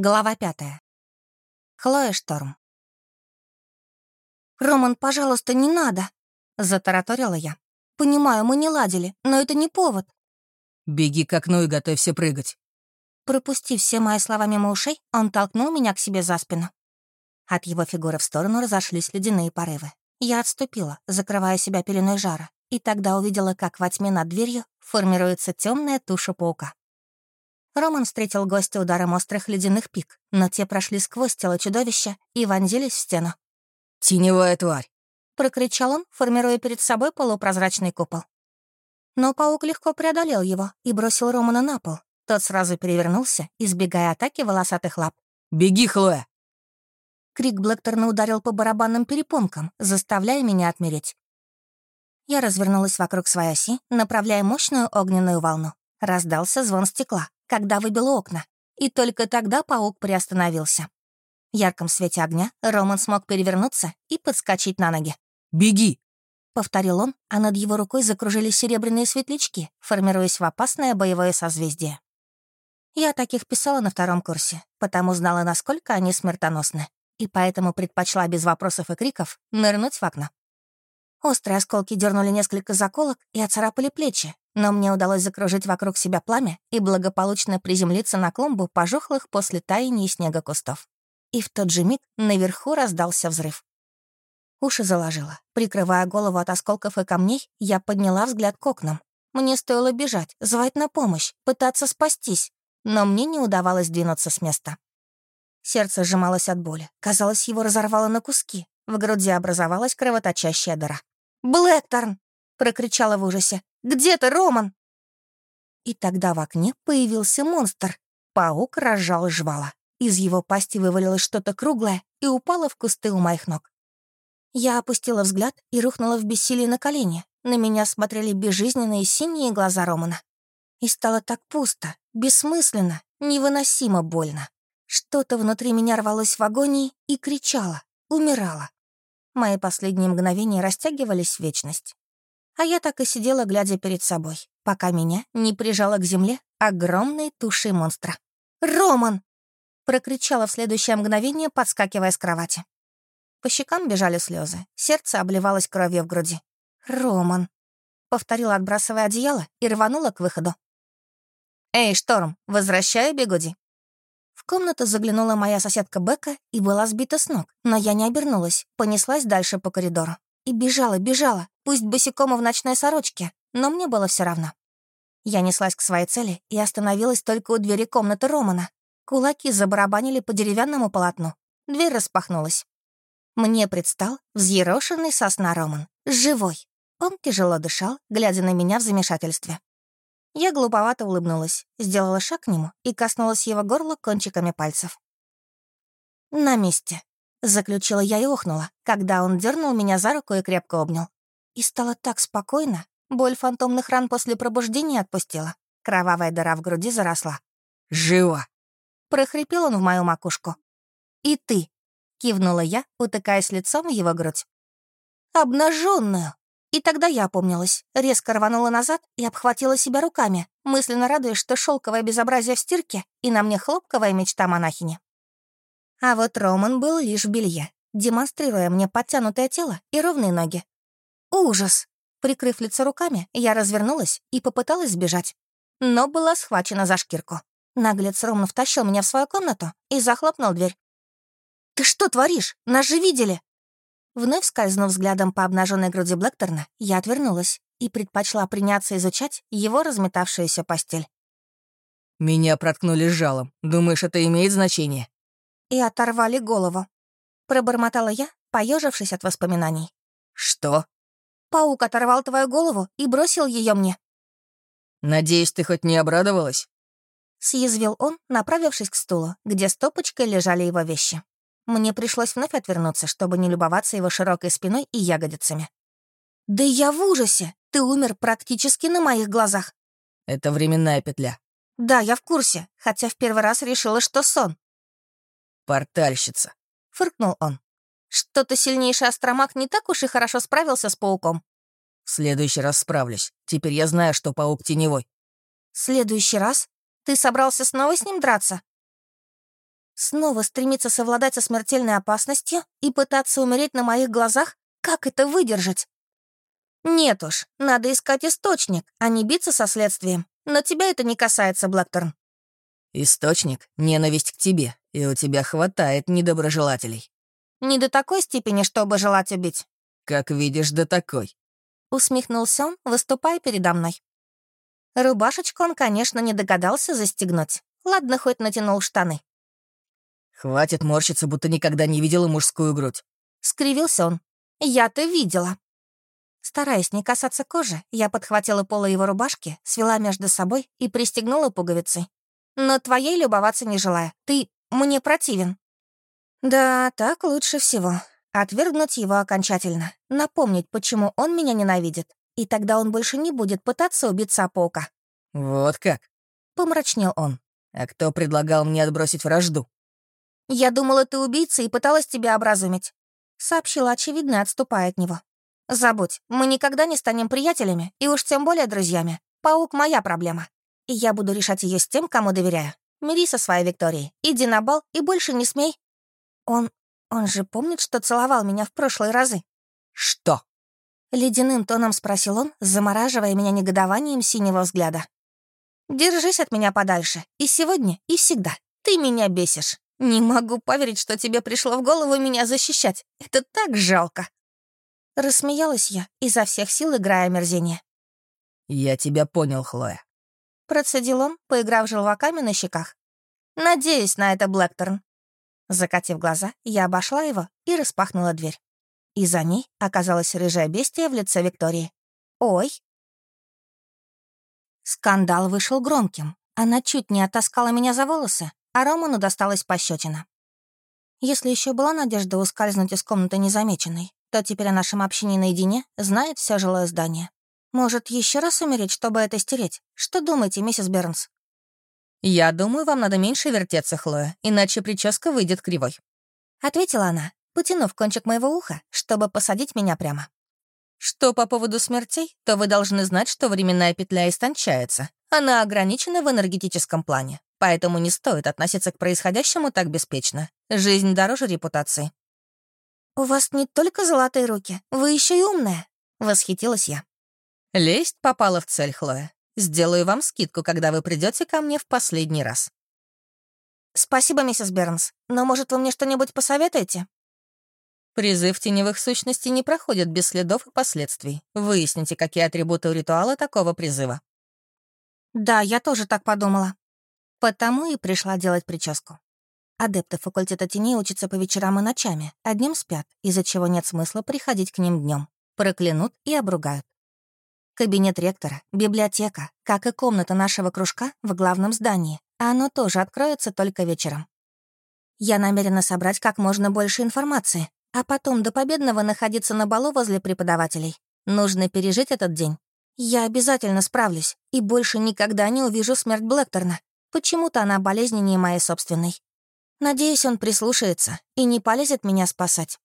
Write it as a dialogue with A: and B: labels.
A: Глава пятая. Хлоя Шторм. «Роман, пожалуйста, не надо!» — затараторила я. «Понимаю, мы не ладили, но это не повод».
B: «Беги к окну и готовься прыгать».
A: Пропустив все мои слова мимо ушей, он толкнул меня к себе за спину. От его фигуры в сторону разошлись ледяные порывы. Я отступила, закрывая себя пеленой жара, и тогда увидела, как во тьме над дверью формируется темная туша паука. Роман встретил гостя ударом острых ледяных пик, но те прошли сквозь тело чудовища и вонзились в стену.
B: «Теневая тварь!»
A: — прокричал он, формируя перед собой полупрозрачный купол. Но паук легко преодолел его и бросил Романа на пол. Тот сразу перевернулся, избегая атаки волосатых лап.
B: «Беги, Хлоя!»
A: Крик Блэкторна ударил по барабанным перепонкам, заставляя меня отмереть. Я развернулась вокруг своей оси, направляя мощную огненную волну. Раздался звон стекла когда выбило окна, и только тогда паук приостановился. В ярком свете огня Роман смог перевернуться и подскочить на ноги.
B: «Беги!»
A: — повторил он, а над его рукой закружились серебряные светлячки, формируясь в опасное боевое созвездие. Я таких писала на втором курсе, потому знала, насколько они смертоносны, и поэтому предпочла без вопросов и криков нырнуть в окно. Острые осколки дернули несколько заколок и оцарапали плечи, но мне удалось закружить вокруг себя пламя и благополучно приземлиться на клумбу пожухлых после таяния снега кустов. И в тот же миг наверху раздался взрыв. Уши заложило. Прикрывая голову от осколков и камней, я подняла взгляд к окнам. Мне стоило бежать, звать на помощь, пытаться спастись, но мне не удавалось двинуться с места. Сердце сжималось от боли. Казалось, его разорвало на куски. В груди образовалась кровоточащая дыра. «Блэкторн!» — прокричала в ужасе. Где ты, Роман?» И тогда в окне появился монстр. Паук разжал жвала. Из его пасти вывалилось что-то круглое и упало в кусты у моих ног. Я опустила взгляд и рухнула в бессилии на колени. На меня смотрели безжизненные синие глаза Романа. И стало так пусто, бессмысленно, невыносимо больно. Что-то внутри меня рвалось в агонии и кричало, умирало. Мои последние мгновения растягивались в вечность. А я так и сидела, глядя перед собой, пока меня не прижала к земле огромной тушей монстра. «Роман!» — прокричала в следующее мгновение, подскакивая с кровати. По щекам бежали слезы, сердце обливалось кровью в груди. «Роман!» — повторила, отбрасывая одеяло, и рванула к выходу. «Эй, Шторм, возвращаю бегуди!» В комнату заглянула моя соседка Бека и была сбита с ног, но я не обернулась, понеслась дальше по коридору. И бежала, бежала, пусть босиком в ночной сорочке, но мне было все равно. Я неслась к своей цели и остановилась только у двери комнаты Романа. Кулаки забарабанили по деревянному полотну. Дверь распахнулась. Мне предстал взъерошенный сосна Роман. Живой. Он тяжело дышал, глядя на меня в замешательстве. Я глуповато улыбнулась, сделала шаг к нему и коснулась его горла кончиками пальцев. На месте. Заключила я и охнула, когда он дернул меня за руку и крепко обнял. И стало так спокойно. Боль фантомных ран после пробуждения отпустила. Кровавая дыра в груди заросла.
B: «Живо!»
A: — прохрипел он в мою макушку. «И ты!» — кивнула я, утыкаясь лицом в его грудь. Обнаженную. И тогда я опомнилась, резко рванула назад и обхватила себя руками, мысленно радуясь, что шелковое безобразие в стирке и на мне хлопковая мечта монахини. А вот Роман был лишь в белье, демонстрируя мне подтянутое тело и ровные ноги. Ужас! Прикрыв лицо руками, я развернулась и попыталась сбежать. Но была схвачена за шкирку. Наглец ровно втащил меня в свою комнату и захлопнул дверь. «Ты что творишь? Нас же видели!» Вновь скользнув взглядом по обнаженной груди Блэкторна, я отвернулась и предпочла приняться изучать его разметавшуюся постель.
B: «Меня проткнули жалом. Думаешь, это имеет значение?»
A: и оторвали голову. Пробормотала я, поежившись от воспоминаний.
B: «Что?»
A: «Паук оторвал твою голову и бросил ее мне».
B: «Надеюсь, ты хоть не обрадовалась?»
A: Съязвил он, направившись к стулу, где стопочкой лежали его вещи. Мне пришлось вновь отвернуться, чтобы не любоваться его широкой спиной и ягодицами. «Да я в ужасе! Ты умер практически на моих глазах!»
B: «Это временная петля».
A: «Да, я в курсе, хотя в первый раз решила, что сон.
B: «Портальщица», —
A: фыркнул он. «Что-то сильнейший астромаг не так уж и хорошо справился с пауком».
B: «В следующий раз справлюсь. Теперь я знаю, что паук теневой».
A: «Следующий раз? Ты собрался снова с ним драться?» Снова стремиться совладать со смертельной опасностью и пытаться умереть на моих глазах? Как это выдержать? Нет уж, надо искать источник, а не биться со следствием. Но тебя это не касается, Блэкторн.
B: Источник — ненависть к тебе, и у тебя хватает недоброжелателей.
A: Не до такой степени, чтобы желать убить.
B: Как видишь, до такой.
A: Усмехнулся он, выступая передо мной. Рубашечку он, конечно, не догадался застегнуть. Ладно, хоть натянул штаны.
B: Хватит морщиться, будто никогда не видела мужскую грудь.
A: Скривился он. Я-то видела. Стараясь не касаться кожи, я подхватила поло его рубашки, свела между собой и пристегнула пуговицы. Но твоей любоваться не желаю. Ты мне противен. Да, так лучше всего. Отвергнуть его окончательно. Напомнить, почему он меня ненавидит. И тогда он больше не будет пытаться убиться паука.
B: «Вот как?» — помрачнел он. «А кто предлагал мне отбросить вражду?»
A: «Я думала, ты убийца и пыталась тебя образумить», — сообщила очевидно, отступая от него. «Забудь, мы никогда не станем приятелями, и уж тем более друзьями. Паук — моя проблема. И я буду решать ее с тем, кому доверяю. Мирись со своей Викторией, иди на бал и больше не смей. Он... он же помнит, что целовал меня в прошлые разы.
B: «Что?»
A: Ледяным тоном спросил он, замораживая меня негодованием синего взгляда. «Держись от меня подальше. И сегодня, и всегда. Ты меня бесишь. Не могу поверить, что тебе пришло в голову меня защищать. Это так жалко». Рассмеялась я, изо всех сил играя омерзение.
B: «Я тебя понял, Хлоя».
A: Процедил он, поиграв желваками на щеках. «Надеюсь на это, Блэкторн». Закатив глаза, я обошла его и распахнула дверь. И за ней оказалась рыжая бестия в лице Виктории. «Ой!» Скандал вышел громким. Она чуть не оттаскала меня за волосы, а Роману досталась пощечина. Если еще была надежда ускользнуть из комнаты незамеченной, то теперь о нашем общении наедине знает все жилое здание. Может, еще раз умереть, чтобы это стереть? Что думаете, миссис Бернс?
B: «Я думаю, вам надо меньше вертеться, Хлоя, иначе прическа выйдет кривой», —
A: ответила она, потянув кончик моего уха, чтобы посадить меня прямо.
B: «Что по поводу смертей, то вы должны знать, что временная петля истончается. Она ограничена в энергетическом плане, поэтому не стоит относиться к происходящему так беспечно. Жизнь дороже репутации».
A: «У вас не только золотые руки, вы еще и умная», — восхитилась я.
B: Лесть попала в цель, Хлоя. Сделаю вам скидку, когда вы придете ко мне в последний раз.
A: Спасибо, миссис Бернс. Но, может, вы мне что-нибудь посоветуете?
B: Призыв теневых сущностей не проходит без следов и последствий. Выясните, какие атрибуты у ритуала такого призыва.
A: Да, я тоже так подумала. Потому и пришла делать прическу. Адепты факультета теней учатся по вечерам и ночами, днем спят, из-за чего нет смысла приходить к ним днем. Проклянут и обругают. Кабинет ректора, библиотека, как и комната нашего кружка в главном здании, а оно тоже откроется только вечером. Я намерена собрать как можно больше информации, а потом до победного находиться на балу возле преподавателей. Нужно пережить этот день. Я обязательно справлюсь и больше никогда не увижу смерть Блэкторна. Почему-то она болезненнее моей собственной. Надеюсь, он прислушается и не полезет меня спасать.